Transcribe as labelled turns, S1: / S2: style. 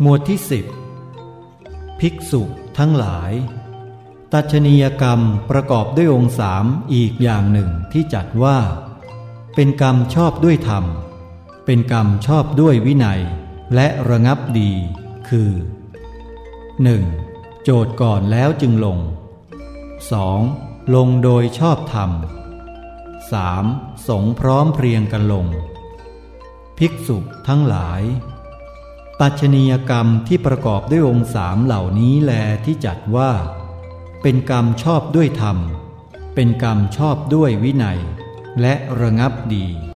S1: หมวดที่สิบภิกษุทั้งหลาย ตัชนียกรรมประกอบด้วยองค์สามอีกอย่างหนึ่งที่จัดว่า เป็นกรรมชอบด้วยธรรม เป็นกรรมชอบด้วยวินัย และระงับดี คือ 1. โจทย์ก่อนแล้วจึงลง 2. ลงโดยชอบธรรม 3. สงพร้อมเพรียงกันลง ภิกษุทั้งหลาย ปัจจนียกรรมที่ประกอบด้วยองค์สามเหล่านี้แลที่จัดว่า เป็นกรรมชอบด้วยธรรม เป็นกรรมชอบด้วยวินัย และระงับดี